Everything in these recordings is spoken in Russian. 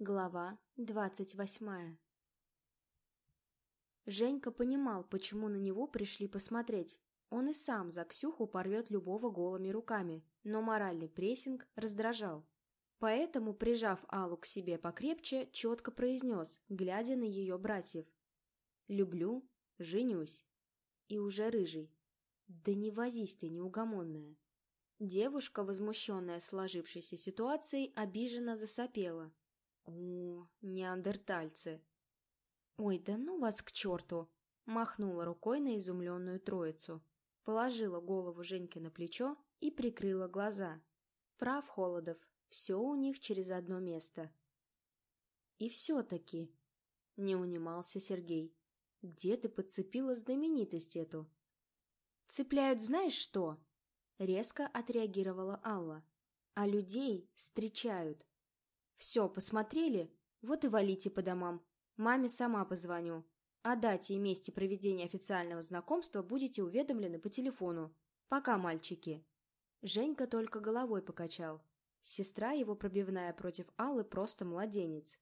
Глава двадцать восьмая Женька понимал, почему на него пришли посмотреть. Он и сам за Ксюху порвет любого голыми руками, но моральный прессинг раздражал. Поэтому, прижав Аллу к себе покрепче, четко произнес, глядя на ее братьев. «Люблю, женюсь». И уже рыжий. «Да не возись ты, неугомонная». Девушка, возмущенная сложившейся ситуацией, обиженно засопела, о, неандертальцы. Ой, да ну вас к черту! Махнула рукой на изумленную троицу. Положила голову Женьке на плечо и прикрыла глаза. Прав Холодов, все у них через одно место. И все-таки... Не унимался Сергей. Где ты подцепила знаменитость эту? Цепляют знаешь что? Резко отреагировала Алла. А людей встречают. «Все, посмотрели? Вот и валите по домам. Маме сама позвоню. О дате и месте проведения официального знакомства будете уведомлены по телефону. Пока, мальчики». Женька только головой покачал. Сестра его пробивная против Аллы просто младенец.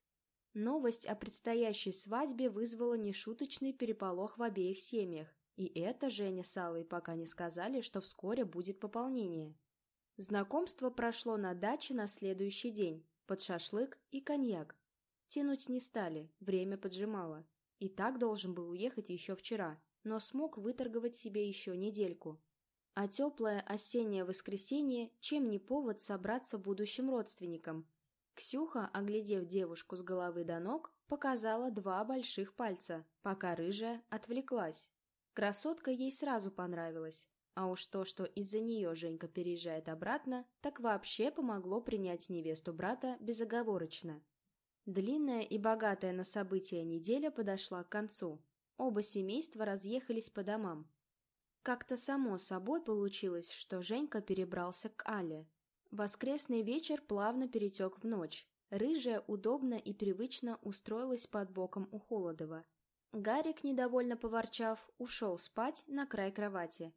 Новость о предстоящей свадьбе вызвала нешуточный переполох в обеих семьях, и это Женя с Аллой пока не сказали, что вскоре будет пополнение. Знакомство прошло на даче на следующий день, под шашлык и коньяк. Тянуть не стали, время поджимало. И так должен был уехать еще вчера, но смог выторговать себе еще недельку. А теплое осеннее воскресенье чем не повод собраться будущим родственникам. Ксюха, оглядев девушку с головы до ног, показала два больших пальца, пока рыжая отвлеклась. Красотка ей сразу понравилась, а уж то, что из-за нее Женька переезжает обратно, так вообще помогло принять невесту брата безоговорочно. Длинная и богатая на события неделя подошла к концу. Оба семейства разъехались по домам. Как-то само собой получилось, что Женька перебрался к Але. Воскресный вечер плавно перетек в ночь. Рыжая удобно и привычно устроилась под боком у Холодова. Гарик, недовольно поворчав, ушел спать на край кровати,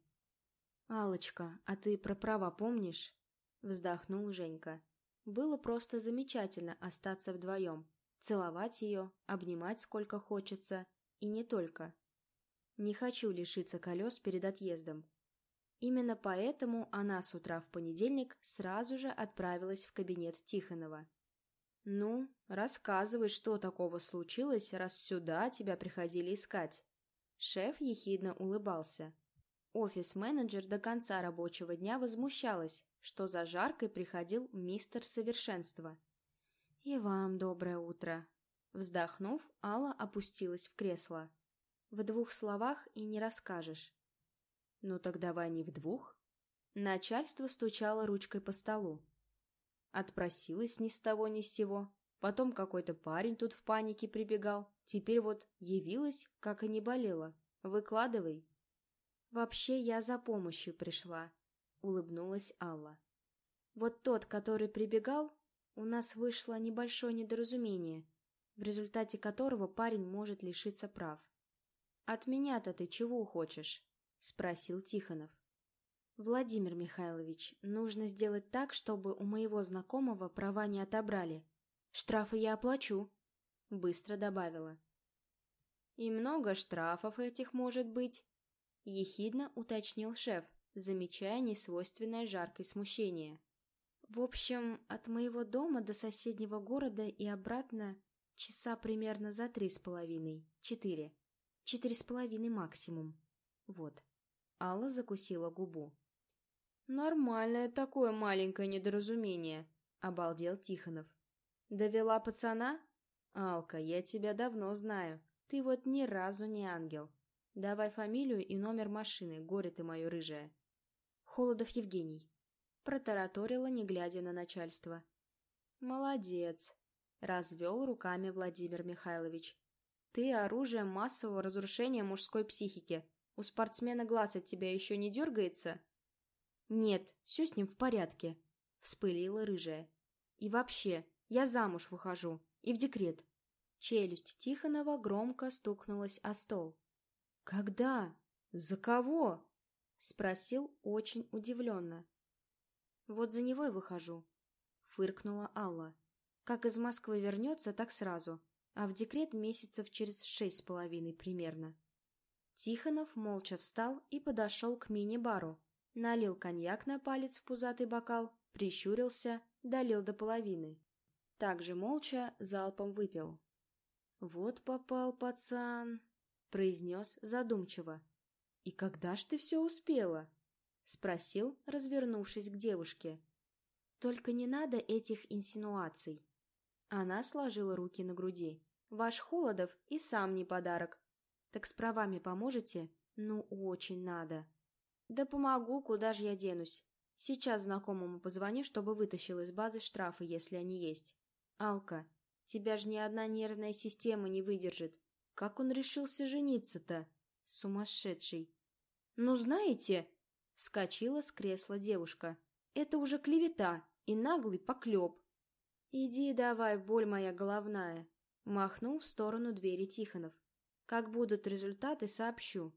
алочка а ты про права помнишь?» Вздохнул Женька. Было просто замечательно остаться вдвоем. Целовать ее, обнимать сколько хочется. И не только. Не хочу лишиться колес перед отъездом. Именно поэтому она с утра в понедельник сразу же отправилась в кабинет Тихонова. «Ну, рассказывай, что такого случилось, раз сюда тебя приходили искать». Шеф ехидно улыбался. Офис-менеджер до конца рабочего дня возмущалась, что за жаркой приходил мистер Совершенство. «И вам доброе утро!» Вздохнув, Алла опустилась в кресло. «В двух словах и не расскажешь». «Ну так давай не в двух». Начальство стучало ручкой по столу. Отпросилась ни с того ни с сего. Потом какой-то парень тут в панике прибегал. Теперь вот явилась, как и не болела. Выкладывай. «Вообще я за помощью пришла», — улыбнулась Алла. «Вот тот, который прибегал, у нас вышло небольшое недоразумение, в результате которого парень может лишиться прав». «От меня-то ты чего хочешь?» — спросил Тихонов. «Владимир Михайлович, нужно сделать так, чтобы у моего знакомого права не отобрали. Штрафы я оплачу», — быстро добавила. «И много штрафов этих может быть?» — ехидно уточнил шеф, замечая несвойственное жаркое смущение. «В общем, от моего дома до соседнего города и обратно часа примерно за три с половиной, четыре. Четыре с половиной максимум. Вот». Алла закусила губу. «Нормальное такое маленькое недоразумение», — обалдел Тихонов. «Довела пацана? Алка, я тебя давно знаю. Ты вот ни разу не ангел. Давай фамилию и номер машины, горе ты мое рыжее. Холодов Евгений. Протараторила, не глядя на начальство. Молодец. Развел руками Владимир Михайлович. Ты оружие массового разрушения мужской психики. У спортсмена глаз от тебя еще не дергается? Нет, все с ним в порядке. Вспылила рыжая. И вообще, я замуж выхожу. И в декрет. Челюсть Тихонова громко стукнулась о стол. «Когда? За кого?» — спросил очень удивленно. «Вот за него и выхожу», — фыркнула Алла. Как из Москвы вернется, так сразу, а в декрет месяцев через шесть с половиной примерно. Тихонов молча встал и подошел к мини-бару, налил коньяк на палец в пузатый бокал, прищурился, долил до половины. Также молча залпом выпил. «Вот попал пацан», — произнес задумчиво. «И когда ж ты все успела?» — спросил, развернувшись к девушке. «Только не надо этих инсинуаций». Она сложила руки на груди. «Ваш Холодов и сам не подарок. Так с правами поможете? Ну, очень надо». «Да помогу, куда же я денусь? Сейчас знакомому позвоню, чтобы вытащил из базы штрафы, если они есть. Алка, тебя же ни одна нервная система не выдержит. Как он решился жениться-то? Сумасшедший. Ну, знаете, вскочила с кресла девушка. Это уже клевета и наглый поклеп. Иди давай, боль моя головная. Махнул в сторону двери Тихонов. Как будут результаты, сообщу.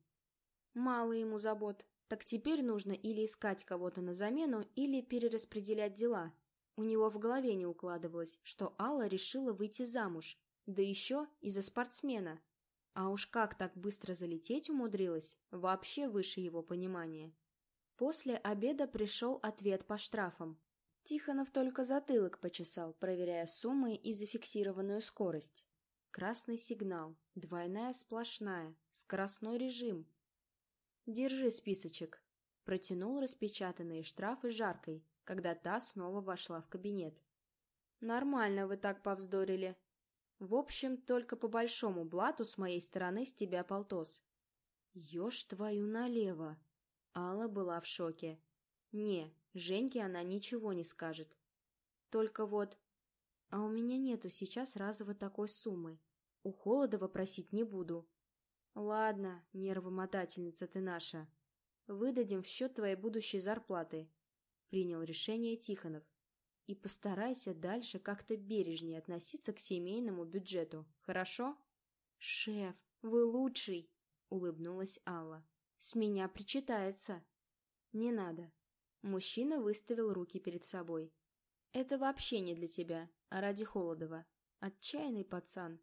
Мало ему забот. Так теперь нужно или искать кого-то на замену, или перераспределять дела. У него в голове не укладывалось, что Алла решила выйти замуж, да еще из-за спортсмена. А уж как так быстро залететь умудрилась, вообще выше его понимания. После обеда пришел ответ по штрафам. Тихонов только затылок почесал, проверяя суммы и зафиксированную скорость. Красный сигнал, двойная сплошная, скоростной режим. «Держи списочек», — протянул распечатанные штрафы жаркой, когда та снова вошла в кабинет. «Нормально вы так повздорили», в общем, только по большому блату с моей стороны с тебя полтос. Ешь твою налево. Алла была в шоке. Не, Женьке она ничего не скажет. Только вот... А у меня нету сейчас разово такой суммы. У Холодова просить не буду. Ладно, нервомотательница ты наша. Выдадим в счет твоей будущей зарплаты. Принял решение Тихонов. И постарайся дальше как-то бережнее относиться к семейному бюджету, хорошо? Шеф, вы лучший, улыбнулась Алла. С меня причитается. Не надо. Мужчина выставил руки перед собой. Это вообще не для тебя, а ради Холодова. Отчаянный пацан.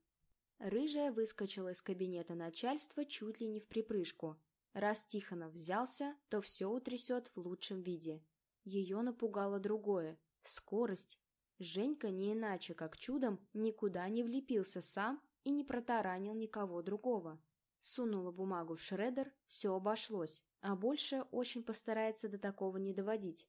Рыжая выскочила из кабинета начальства чуть ли не в припрыжку. Раз Тихонов взялся, то все утрясет в лучшем виде. Ее напугало другое. Скорость. Женька не иначе, как чудом, никуда не влепился сам и не протаранил никого другого. Сунула бумагу в шредер, все обошлось, а больше очень постарается до такого не доводить.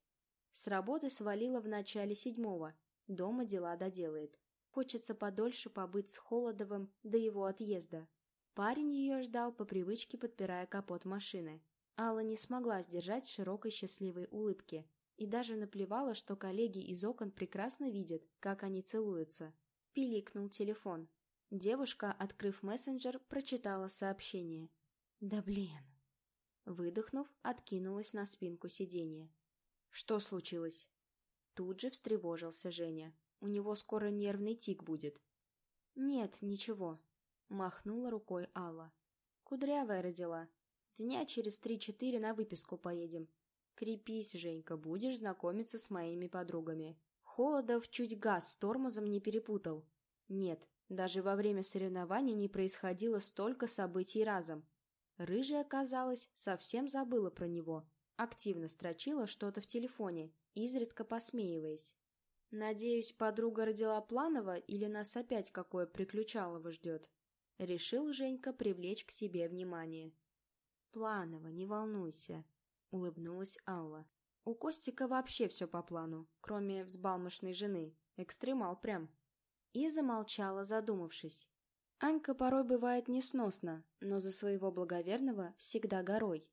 С работы свалила в начале седьмого, дома дела доделает. Хочется подольше побыть с Холодовым до его отъезда. Парень ее ждал по привычке, подпирая капот машины. Алла не смогла сдержать широкой счастливой улыбки и даже наплевала, что коллеги из окон прекрасно видят, как они целуются. Пиликнул телефон. Девушка, открыв мессенджер, прочитала сообщение. «Да блин!» Выдохнув, откинулась на спинку сиденья. «Что случилось?» Тут же встревожился Женя. «У него скоро нервный тик будет». «Нет, ничего», — махнула рукой Алла. «Кудрявая родила. Дня через три-четыре на выписку поедем. Крепись, Женька, будешь знакомиться с моими подругами. Холодов чуть газ с тормозом не перепутал. Нет, даже во время соревнований не происходило столько событий разом. Рыжая, казалось, совсем забыла про него. Активно строчила что-то в телефоне, изредка посмеиваясь. «Надеюсь, подруга родила Планова или нас опять какое приключалово ждет?» Решил Женька привлечь к себе внимание. «Планова, не волнуйся. — улыбнулась Алла. «У Костика вообще все по плану, кроме взбалмошной жены. Экстремал прям». И замолчала, задумавшись. Анька порой бывает несносно, но за своего благоверного всегда горой.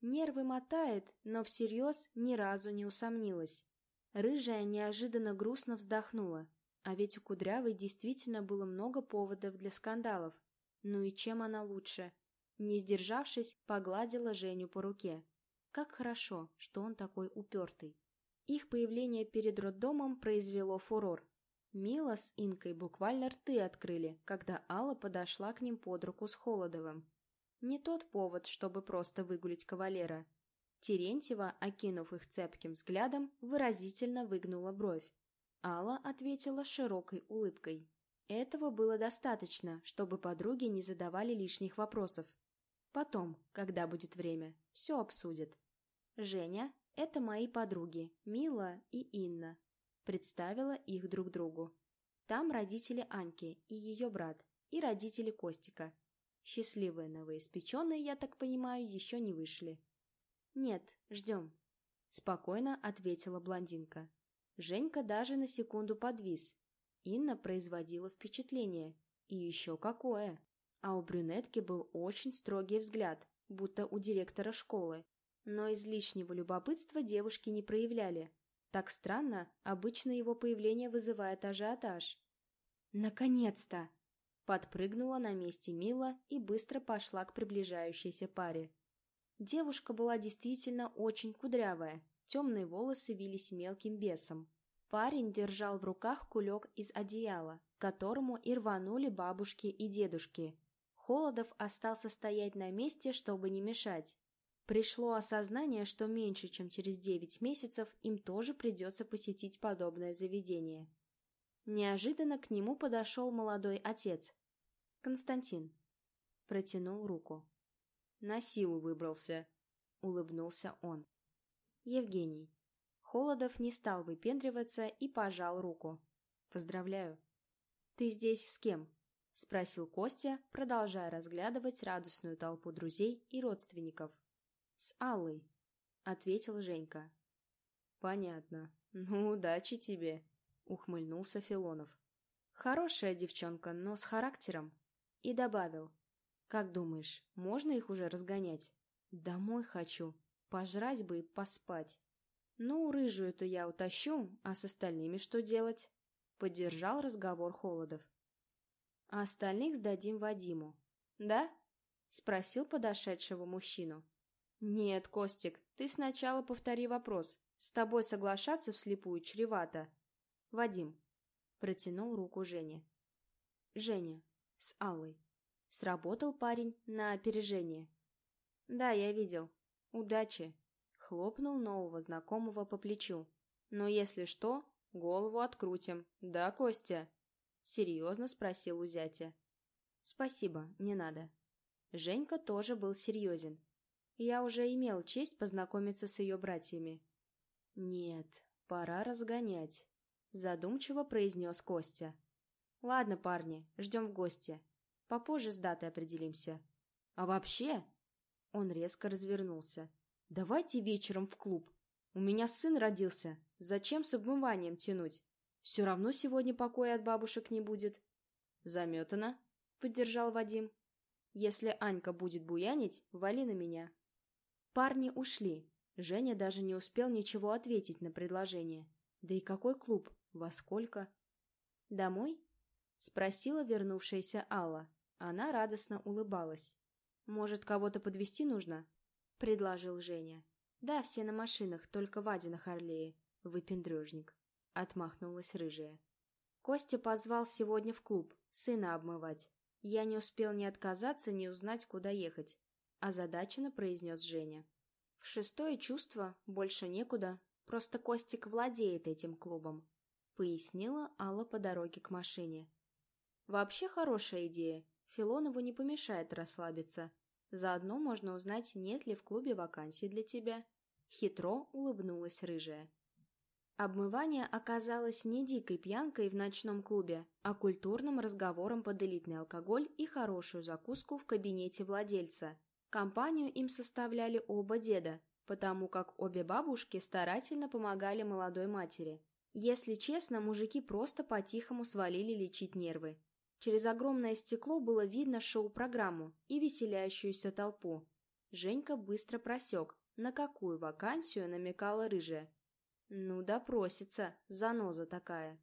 Нервы мотает, но всерьез ни разу не усомнилась. Рыжая неожиданно грустно вздохнула. А ведь у Кудрявой действительно было много поводов для скандалов. Ну и чем она лучше? Не сдержавшись, погладила Женю по руке. Как хорошо, что он такой упертый. Их появление перед роддомом произвело фурор. Мила с Инкой буквально рты открыли, когда Алла подошла к ним под руку с Холодовым. Не тот повод, чтобы просто выгулить кавалера. Терентьева, окинув их цепким взглядом, выразительно выгнула бровь. Алла ответила широкой улыбкой. Этого было достаточно, чтобы подруги не задавали лишних вопросов. Потом, когда будет время, все обсудят. Женя — это мои подруги, Мила и Инна. Представила их друг другу. Там родители Аньки и ее брат, и родители Костика. Счастливые новоиспеченные, я так понимаю, еще не вышли. «Нет, ждем», — спокойно ответила блондинка. Женька даже на секунду подвис. Инна производила впечатление. И еще какое! А у брюнетки был очень строгий взгляд, будто у директора школы. Но излишнего любопытства девушки не проявляли. Так странно, обычно его появление вызывает ажиотаж. «Наконец-то!» Подпрыгнула на месте Мила и быстро пошла к приближающейся паре. Девушка была действительно очень кудрявая, темные волосы вились мелким бесом. Парень держал в руках кулек из одеяла, которому и рванули бабушки и дедушки. Холодов остался стоять на месте, чтобы не мешать. Пришло осознание, что меньше чем через девять месяцев им тоже придется посетить подобное заведение. Неожиданно к нему подошел молодой отец. «Константин». Протянул руку. «На силу выбрался», — улыбнулся он. «Евгений». Холодов не стал выпендриваться и пожал руку. «Поздравляю». «Ты здесь с кем?» — спросил Костя, продолжая разглядывать радостную толпу друзей и родственников. «С Аллой», — ответил Женька. «Понятно. Ну, удачи тебе», — ухмыльнулся Филонов. «Хорошая девчонка, но с характером». И добавил. «Как думаешь, можно их уже разгонять?» «Домой хочу. Пожрать бы и поспать». «Ну, рыжую-то я утащу, а с остальными что делать?» Поддержал разговор Холодов а остальных сдадим Вадиму. Да? Спросил подошедшего мужчину. Нет, Костик, ты сначала повтори вопрос. С тобой соглашаться вслепую чревато. Вадим. Протянул руку Жене. Женя. С Аллой. Сработал парень на опережение. Да, я видел. Удачи. Хлопнул нового знакомого по плечу. Но если что, голову открутим. Да, Костя? — серьезно спросил у зятя. «Спасибо, не надо». Женька тоже был серьезен. Я уже имел честь познакомиться с ее братьями. «Нет, пора разгонять», — задумчиво произнес Костя. «Ладно, парни, ждем в гости. Попозже с датой определимся». «А вообще...» Он резко развернулся. «Давайте вечером в клуб. У меня сын родился. Зачем с обмыванием тянуть? Все равно сегодня покоя от бабушек не будет. Заметано, поддержал Вадим. Если Анька будет буянить, вали на меня. Парни ушли. Женя даже не успел ничего ответить на предложение. Да и какой клуб? Во сколько? Домой? Спросила вернувшаяся Алла. Она радостно улыбалась. «Может, кого-то подвести нужно?» — предложил Женя. «Да, все на машинах, только Вадя на Харлее. Выпендрежник». — отмахнулась рыжая. Костя позвал сегодня в клуб, сына обмывать. Я не успел ни отказаться, ни узнать, куда ехать. Озадаченно произнес Женя. В шестое чувство больше некуда, просто Костик владеет этим клубом, пояснила Алла по дороге к машине. Вообще хорошая идея. Филонову не помешает расслабиться. Заодно можно узнать, нет ли в клубе вакансий для тебя. Хитро улыбнулась рыжая. Обмывание оказалось не дикой пьянкой в ночном клубе, а культурным разговором под элитный алкоголь и хорошую закуску в кабинете владельца. Компанию им составляли оба деда, потому как обе бабушки старательно помогали молодой матери. Если честно, мужики просто по-тихому свалили лечить нервы. Через огромное стекло было видно шоу-программу и веселящуюся толпу. Женька быстро просек, на какую вакансию намекала рыжая. Ну, допросится, заноза такая.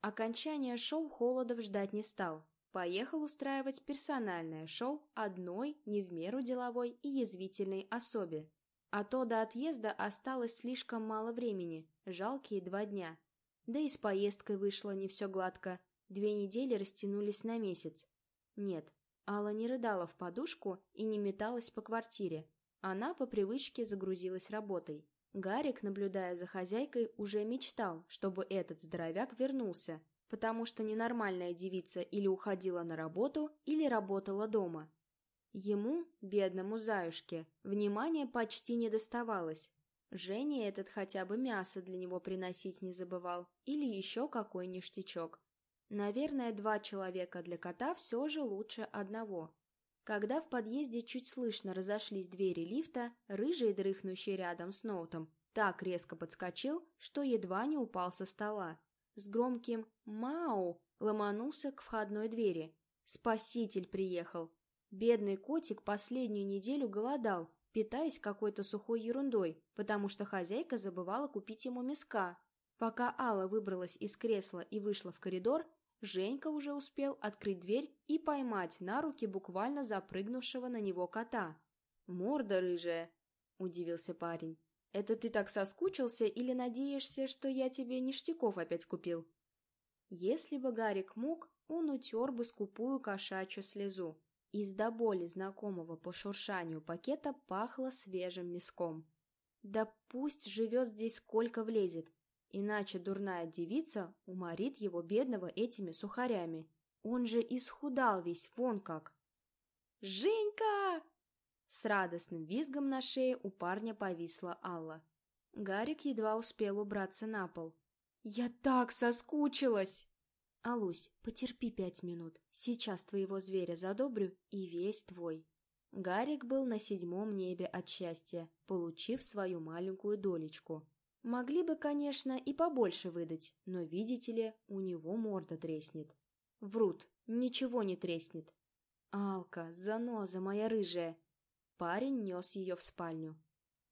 Окончание шоу Холодов ждать не стал. Поехал устраивать персональное шоу одной, не в меру деловой и язвительной особе. А то до отъезда осталось слишком мало времени, жалкие два дня. Да и с поездкой вышло не все гладко. Две недели растянулись на месяц. Нет, Алла не рыдала в подушку и не металась по квартире. Она по привычке загрузилась работой. Гарик, наблюдая за хозяйкой, уже мечтал, чтобы этот здоровяк вернулся, потому что ненормальная девица или уходила на работу, или работала дома. Ему, бедному заюшке, внимания почти не доставалось. Женя этот хотя бы мясо для него приносить не забывал, или еще какой ништячок. Наверное, два человека для кота все же лучше одного. Когда в подъезде чуть слышно разошлись двери лифта, рыжий, дрыхнущий рядом с ноутом, так резко подскочил, что едва не упал со стола. С громким «Мау!» ломанулся к входной двери. Спаситель приехал. Бедный котик последнюю неделю голодал, питаясь какой-то сухой ерундой, потому что хозяйка забывала купить ему миска. Пока Алла выбралась из кресла и вышла в коридор, Женька уже успел открыть дверь и поймать на руки буквально запрыгнувшего на него кота. «Морда рыжая!» – удивился парень. «Это ты так соскучился или надеешься, что я тебе ништяков опять купил?» Если бы Гарик мог, он утер бы скупую кошачью слезу. Из до боли знакомого по шуршанию пакета пахло свежим мяском. Да пусть живет здесь сколько влезет, Иначе дурная девица уморит его бедного этими сухарями. Он же исхудал весь вон как. «Женька!» С радостным визгом на шее у парня повисла Алла. Гарик едва успел убраться на пол. «Я так соскучилась!» «Алусь, потерпи пять минут. Сейчас твоего зверя задобрю, и весь твой». Гарик был на седьмом небе от счастья, получив свою маленькую долечку. Могли бы, конечно, и побольше выдать, но, видите ли, у него морда треснет. Врут, ничего не треснет. Алка, заноза моя рыжая. Парень нес ее в спальню.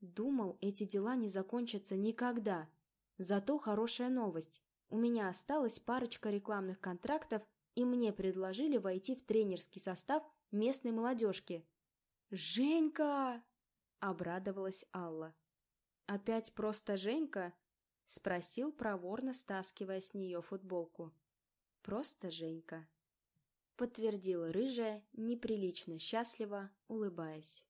Думал, эти дела не закончатся никогда. Зато хорошая новость. У меня осталась парочка рекламных контрактов, и мне предложили войти в тренерский состав местной молодежки. «Женька!» — обрадовалась Алла. «Опять просто Женька?» — спросил проворно, стаскивая с нее футболку. «Просто Женька», — подтвердила рыжая, неприлично счастливо, улыбаясь.